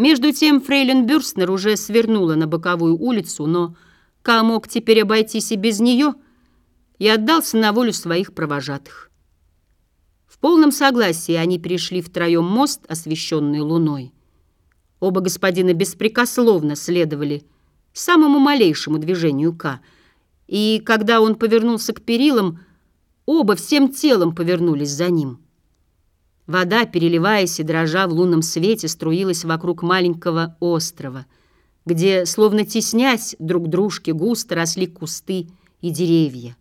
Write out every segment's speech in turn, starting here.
Между тем фрейлин Бюрстнер уже свернула на боковую улицу, но Ка мог теперь обойтись и без нее и отдался на волю своих провожатых. В полном согласии они перешли втроем мост, освещенный луной. Оба господина беспрекословно следовали самому малейшему движению К, и когда он повернулся к перилам, оба всем телом повернулись за ним. Вода, переливаясь и дрожа в лунном свете, струилась вокруг маленького острова, где, словно теснясь друг дружке, густо росли кусты и деревья.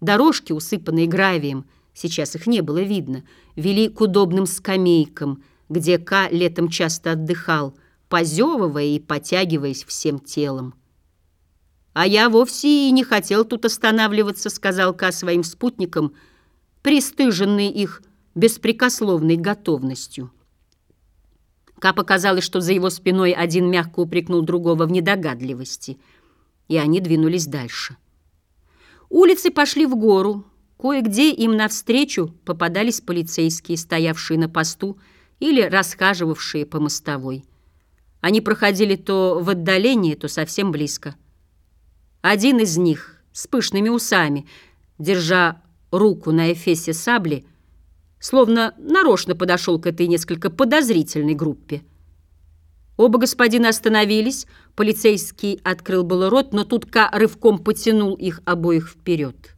Дорожки, усыпанные гравием, сейчас их не было видно, вели к удобным скамейкам, где Ка летом часто отдыхал, позевывая и потягиваясь всем телом. «А я вовсе и не хотел тут останавливаться», — сказал Ка своим спутникам, пристыженный их беспрекословной готовностью. Ка показалось, что за его спиной один мягко упрекнул другого в недогадливости, и они двинулись дальше. Улицы пошли в гору, кое-где им навстречу попадались полицейские, стоявшие на посту или расхаживавшие по мостовой. Они проходили то в отдалении, то совсем близко. Один из них с пышными усами, держа руку на эфесе сабли, словно нарочно подошел к этой несколько подозрительной группе. Оба господина остановились, полицейский открыл было рот, но тут Ка рывком потянул их обоих вперед.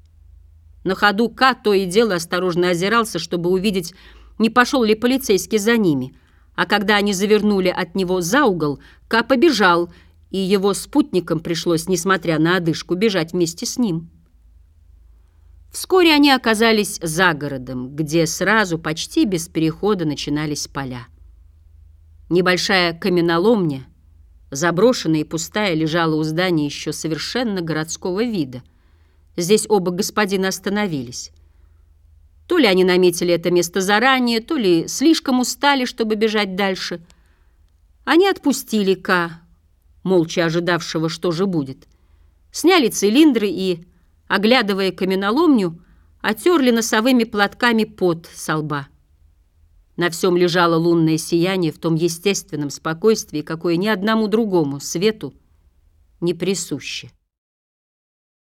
На ходу Ка то и дело осторожно озирался, чтобы увидеть, не пошел ли полицейский за ними, а когда они завернули от него за угол, Ка побежал, и его спутникам пришлось, несмотря на одышку, бежать вместе с ним. Вскоре они оказались за городом, где сразу почти без перехода начинались поля. Небольшая каменоломня, заброшенная и пустая, лежала у здания еще совершенно городского вида. Здесь оба господина остановились. То ли они наметили это место заранее, то ли слишком устали, чтобы бежать дальше. Они отпустили Ка, молча ожидавшего, что же будет. Сняли цилиндры и оглядывая каменоломню, отерли носовыми платками пот со лба. На всем лежало лунное сияние в том естественном спокойствии, какое ни одному другому свету не присуще.